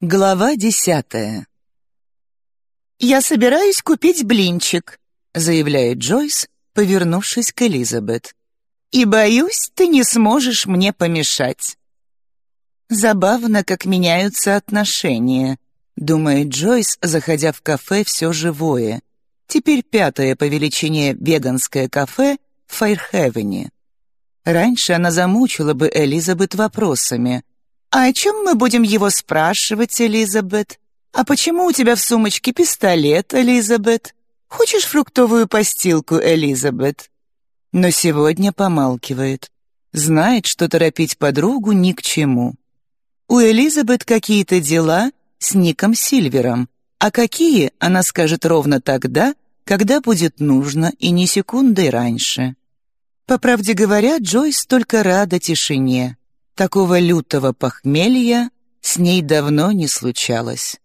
Глава десятая. «Я собираюсь купить блинчик», — заявляет Джойс, повернувшись к Элизабет. «И боюсь, ты не сможешь мне помешать». Забавно, как меняются отношения, думает Джойс, заходя в кафе «Все живое». Теперь пятое по величине веганское кафе в Файрхевене. Раньше она замучила бы Элизабет вопросами. «А о чем мы будем его спрашивать, Элизабет? А почему у тебя в сумочке пистолет, Элизабет? Хочешь фруктовую постилку, Элизабет?» Но сегодня помалкивает. Знает, что торопить подругу ни к чему. У Элизабет какие-то дела с Ником Сильвером, а какие она скажет ровно тогда, когда будет нужно и ни секунды раньше. По правде говоря, Джойс только рада тишине. Такого лютого похмелья с ней давно не случалось.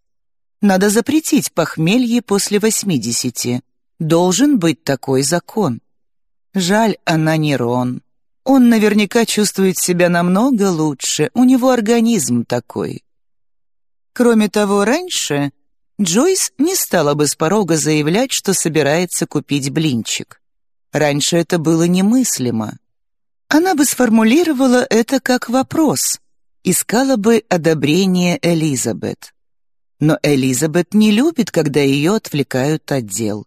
Надо запретить похмелье после восьмидесяти. Должен быть такой закон. Жаль, она не Рон. Он наверняка чувствует себя намного лучше, у него организм такой. Кроме того, раньше Джойс не стала бы с порога заявлять, что собирается купить блинчик. Раньше это было немыслимо. Она бы сформулировала это как вопрос, искала бы одобрение Элизабет. Но Элизабет не любит, когда ее отвлекают от дел.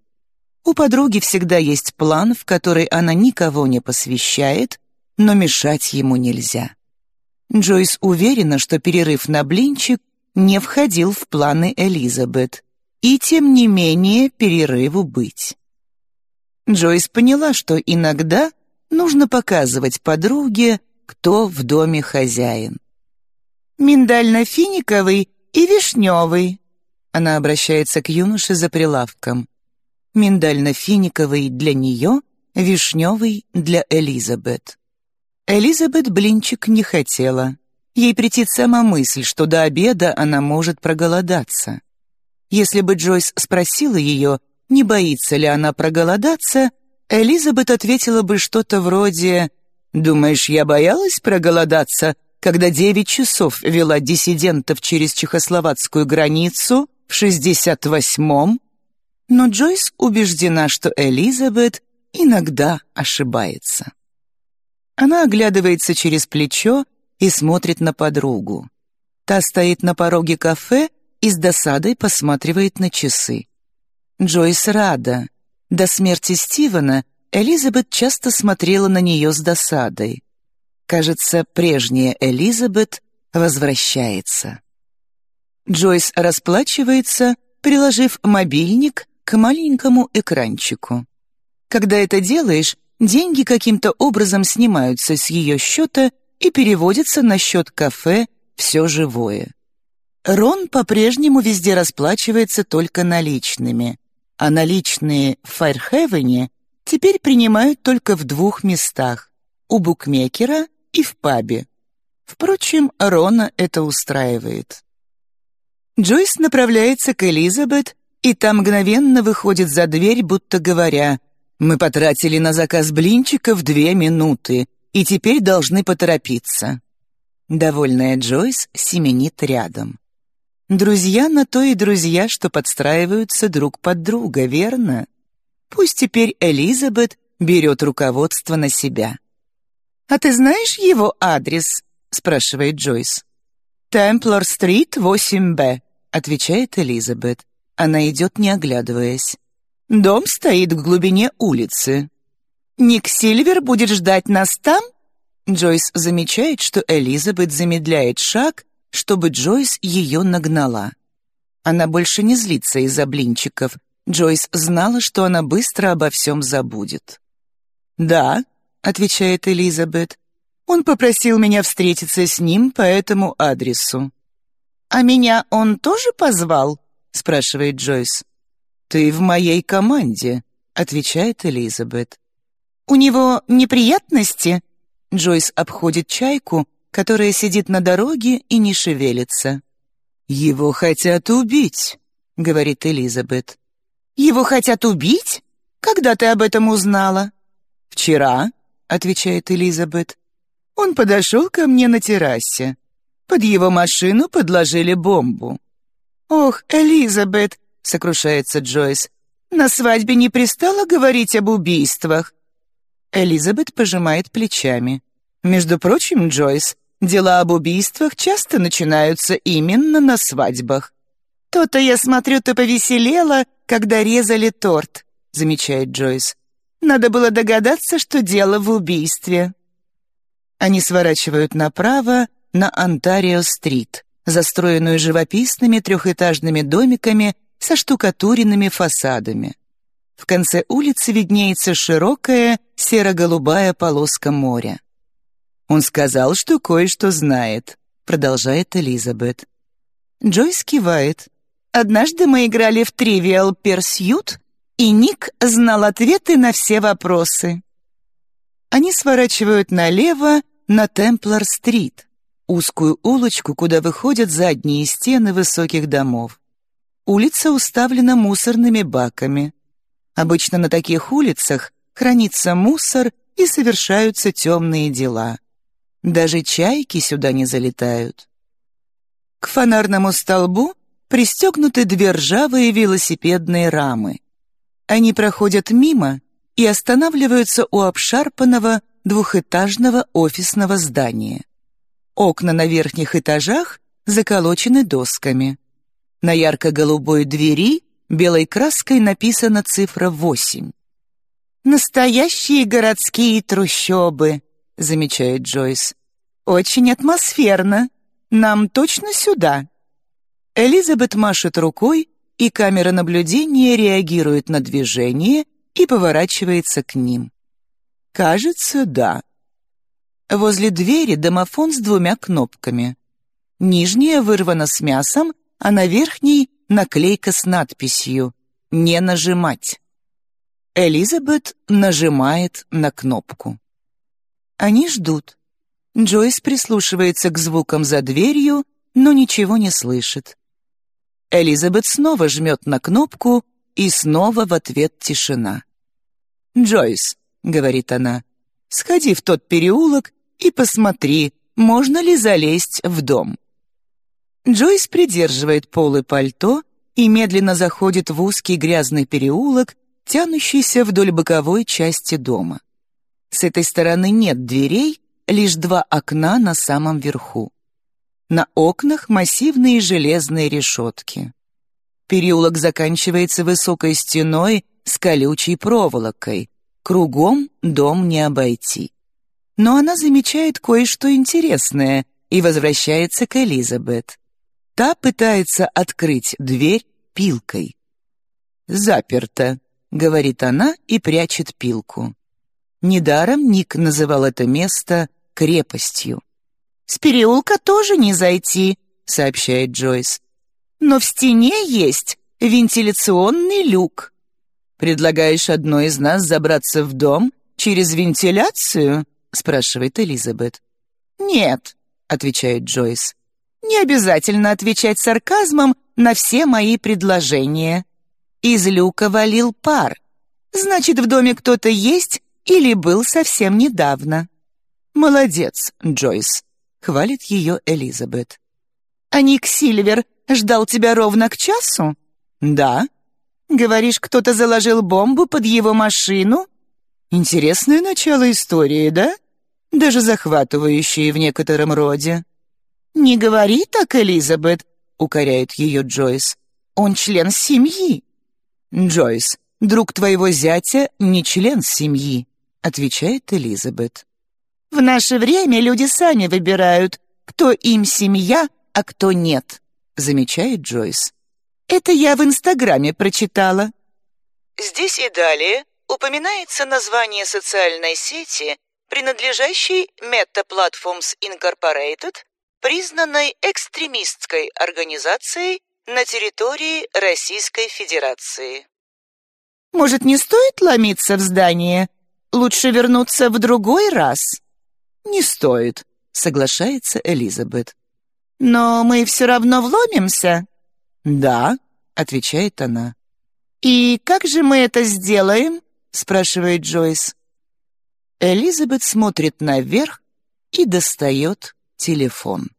У подруги всегда есть план, в который она никого не посвящает, но мешать ему нельзя. Джойс уверена, что перерыв на блинчик не входил в планы Элизабет, и тем не менее перерыву быть. Джойс поняла, что иногда нужно показывать подруге, кто в доме хозяин. «Миндально-финиковый и вишневый», она обращается к юноше за прилавком. Миндально-финиковый для нее, вишневый для Элизабет. Элизабет блинчик не хотела. Ей претит сама мысль, что до обеда она может проголодаться. Если бы Джойс спросила ее, не боится ли она проголодаться, Элизабет ответила бы что-то вроде «Думаешь, я боялась проголодаться, когда девять часов вела диссидентов через чехословацкую границу в 68-м?» Но Джойс убеждена, что Элизабет иногда ошибается. Она оглядывается через плечо и смотрит на подругу. Та стоит на пороге кафе и с досадой посматривает на часы. Джойс рада. До смерти Стивена Элизабет часто смотрела на нее с досадой. Кажется, прежняя Элизабет возвращается. Джойс расплачивается, приложив мобильник к маленькому экранчику. Когда это делаешь, деньги каким-то образом снимаются с ее счета и переводятся на счет кафе «Все живое». Рон по-прежнему везде расплачивается только наличными, а наличные в Файрхевене теперь принимают только в двух местах — у букмекера и в пабе. Впрочем, Рона это устраивает. Джойс направляется к Элизабет, и там мгновенно выходит за дверь, будто говоря, «Мы потратили на заказ блинчиков две минуты, и теперь должны поторопиться». Довольная Джойс семенит рядом. Друзья на то и друзья, что подстраиваются друг под друга, верно? Пусть теперь Элизабет берет руководство на себя. «А ты знаешь его адрес?» — спрашивает Джойс. «Темплор-стрит, 8Б», — отвечает Элизабет. Она идет, не оглядываясь. «Дом стоит в глубине улицы». «Ник Сильвер будет ждать нас там?» Джойс замечает, что Элизабет замедляет шаг чтобы Джойс ее нагнала. Она больше не злится из-за блинчиков. Джойс знала, что она быстро обо всем забудет. «Да», — отвечает Элизабет, — «он попросил меня встретиться с ним по этому адресу». «А меня он тоже позвал?» — спрашивает Джойс. «Ты в моей команде», — отвечает Элизабет. «У него неприятности?» Джойс обходит чайку, которая сидит на дороге и не шевелится. «Его хотят убить», — говорит Элизабет. «Его хотят убить? Когда ты об этом узнала?» «Вчера», — отвечает Элизабет. «Он подошел ко мне на террасе. Под его машину подложили бомбу». «Ох, Элизабет!» — сокрушается Джойс. «На свадьбе не пристало говорить об убийствах?» Элизабет пожимает плечами. «Между прочим, Джойс, дела об убийствах часто начинаются именно на свадьбах». «То-то, я смотрю, ты повеселела, когда резали торт», — замечает Джойс. «Надо было догадаться, что дело в убийстве». Они сворачивают направо на Онтарио-стрит, застроенную живописными трехэтажными домиками со штукатуренными фасадами. В конце улицы виднеется широкая серо-голубая полоска моря. «Он сказал, что кое-что знает», — продолжает Элизабет. Джойс кивает. «Однажды мы играли в Trivial Pursuit, и Ник знал ответы на все вопросы». Они сворачивают налево на Темплар-стрит, узкую улочку, куда выходят задние стены высоких домов. Улица уставлена мусорными баками. Обычно на таких улицах хранится мусор и совершаются темные дела. Даже чайки сюда не залетают. К фонарному столбу пристегнуты две ржавые велосипедные рамы. Они проходят мимо и останавливаются у обшарпанного двухэтажного офисного здания. Окна на верхних этажах заколочены досками. На ярко-голубой двери белой краской написана цифра 8. «Настоящие городские трущобы», — замечает Джойс. «Очень атмосферно. Нам точно сюда?» Элизабет машет рукой, и камера наблюдения реагирует на движение и поворачивается к ним. Кажется, да. Возле двери домофон с двумя кнопками. Нижняя вырвана с мясом, а на верхней наклейка с надписью «Не нажимать». Элизабет нажимает на кнопку. Они ждут. Джойс прислушивается к звукам за дверью, но ничего не слышит. Элизабет снова жмет на кнопку, и снова в ответ тишина. «Джойс, говорит она. «Сходи в тот переулок и посмотри, можно ли залезть в дом». Джойс придерживает полы пальто и медленно заходит в узкий грязный переулок, тянущийся вдоль боковой части дома. С этой стороны нет дверей, лишь два окна на самом верху. На окнах массивные железные решетки. Переулок заканчивается высокой стеной с колючей проволокой, Кругом дом не обойти. Но она замечает кое-что интересное и возвращается к Элизабет. Та пытается открыть дверь пилкой. «Заперто», — говорит она и прячет пилку. Недаром Ник называл это место крепостью. «С переулка тоже не зайти», — сообщает Джойс. «Но в стене есть вентиляционный люк». «Предлагаешь одной из нас забраться в дом через вентиляцию?» — спрашивает Элизабет. «Нет», — отвечает Джойс. «Не обязательно отвечать сарказмом на все мои предложения. Из люка валил пар. Значит, в доме кто-то есть или был совсем недавно». «Молодец, Джойс», — хвалит ее Элизабет. «А Ник Сильвер ждал тебя ровно к часу?» «Да», Говоришь, кто-то заложил бомбу под его машину? Интересное начало истории, да? Даже захватывающее в некотором роде. Не говори так, Элизабет, укоряет ее Джойс. Он член семьи. Джойс, друг твоего зятя не член семьи, отвечает Элизабет. В наше время люди сами выбирают, кто им семья, а кто нет, замечает Джойс. Это я в Инстаграме прочитала». Здесь и далее упоминается название социальной сети, принадлежащей Meta Platforms Incorporated, признанной экстремистской организацией на территории Российской Федерации. «Может, не стоит ломиться в здание? Лучше вернуться в другой раз?» «Не стоит», — соглашается Элизабет. «Но мы все равно вломимся?» «Да», — отвечает она. «И как же мы это сделаем?» — спрашивает Джойс. Элизабет смотрит наверх и достает телефон.